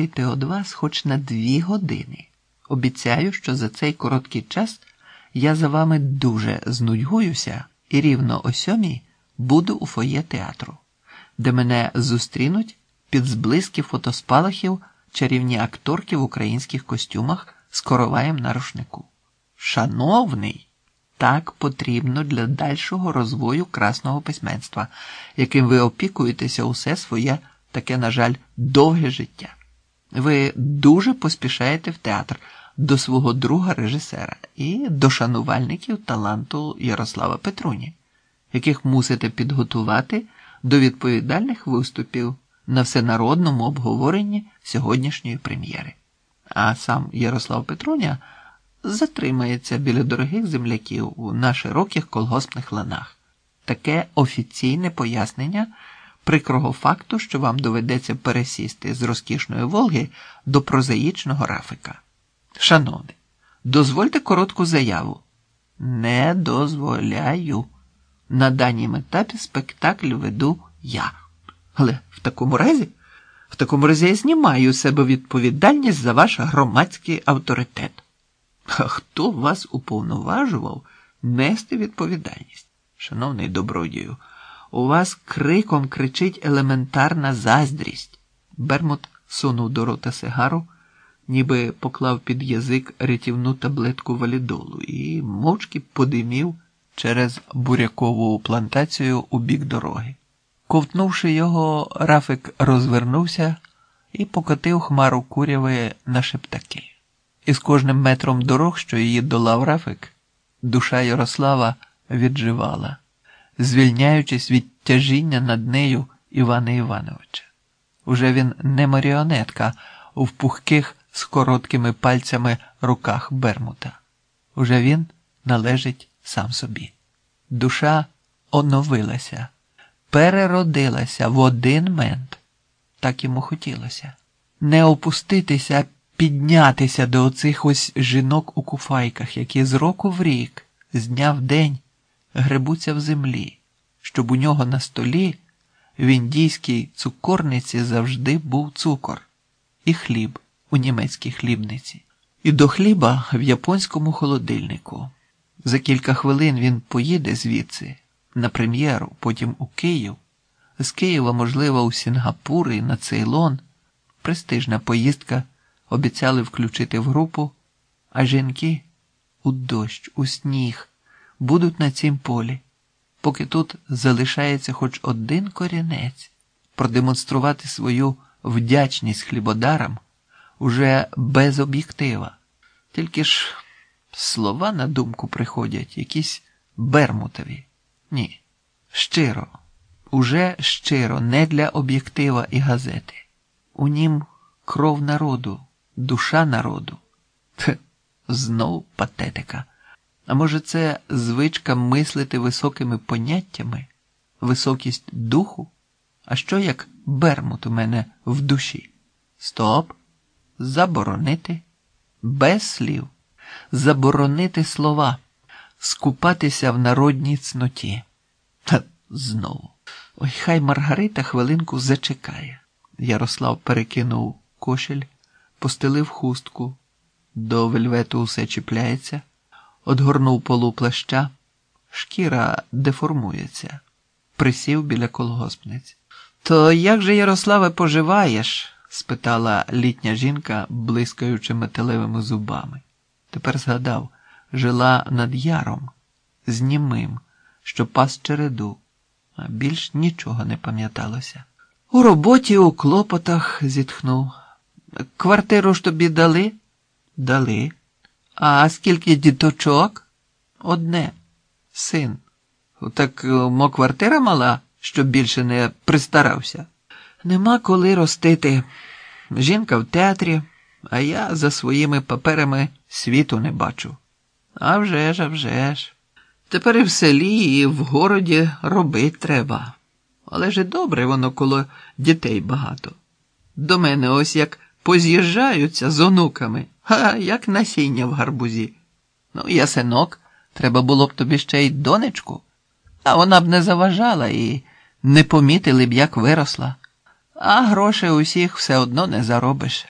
йти від вас хоч на дві години. Обіцяю, що за цей короткий час я за вами дуже знудьгуюся і рівно о сьомій буду у фоє театру, де мене зустрінуть під зблизькі фотоспалахів чарівні акторки в українських костюмах з короваєм на рушнику. Шановний, так потрібно для дальшого розвою красного письменства, яким ви опікуєтеся усе своє таке, на жаль, довге життя. Ви дуже поспішаєте в театр до свого друга режисера і до шанувальників таланту Ярослава Петруні, яких мусите підготувати до відповідальних виступів на всенародному обговоренні сьогоднішньої прем'єри. А сам Ярослав Петруня затримається біля дорогих земляків на широких колгоспних ланах. Таке офіційне пояснення прикрого факту, що вам доведеться пересісти з розкішної Волги до прозаїчного рафика. Шановний, дозвольте коротку заяву. Не дозволяю. На данім етапі спектакль веду я. Але в такому разі, в такому разі я знімаю з себе відповідальність за ваш громадський авторитет. А хто вас уповноважував нести відповідальність? Шановний добродію, у вас криком кричить елементарна заздрість. Бермут сунув до рота сигару, ніби поклав під язик рятівну таблетку валідолу і мовчки подимів через бурякову плантацію у бік дороги. Ковтнувши його, Рафик розвернувся і покотив хмару куряви на шептаки. І з кожним метром дорог, що її долав Рафик, душа Ярослава відживала, звільняючись від тяжіння над нею Івана Івановича. Уже він не маріонетка у пухких з короткими пальцями руках Бермута. Уже він належить сам собі. Душа оновилася, переродилася в один мент. Так йому хотілося. Не опуститися, а піднятися до оцих ось жінок у куфайках, які з року в рік, з дня в день гребуться в землі, щоб у нього на столі в індійській цукорниці завжди був цукор і хліб у німецькій хлібниці, і до хліба в японському холодильнику. За кілька хвилин він поїде звідси на прем'єру, потім у Київ, з Києва, можливо, у Сінгапур і на Цейлон. Престижна поїздка. Обіцяли включити в групу, а жінки у дощ, у сніг будуть на цім полі, поки тут залишається хоч один корінець, продемонструвати свою вдячність хлібодарам уже без об'єктива. Тільки ж слова на думку приходять, якісь бермутові. Ні, щиро, уже щиро, не для об'єктива і газети. У нім кров народу, душа народу. Тх, знов патетика. А може, це звичка мислити високими поняттями, високість духу? А що як бермут у мене в душі? Стоп! Заборонити без слів, заборонити слова, скупатися в народній цноті. Та знову. Ой, хай Маргарита хвилинку зачекає. Ярослав перекинув кошель, постелив хустку, до вельвету усе чіпляється, одгорнув полу плаща, шкіра деформується, присів біля колгоспниць. То як же, Ярославе, поживаєш? спитала літня жінка, блискаючи металевими зубами. Тепер згадав, жила над яром, з німим, що пас череду, а більш нічого не пам'яталося. У роботі, у клопотах зітхнув. Квартиру ж тобі дали? Дали. А скільки діточок? Одне. Син. Так мо квартира мала, щоб більше не пристарався. Нема коли ростити. Жінка в театрі, а я за своїми паперами світу не бачу. А вже ж, а вже ж. Тепер і в селі, і в городі робить треба. Але ж і добре воно коло дітей багато. До мене ось як поз'їжджаються з онуками, ха, як насіння в гарбузі. Ну, я синок, треба було б тобі ще й донечку, а вона б не заважала і не помітили б, як виросла. а грошей усіх все одно не заробиш.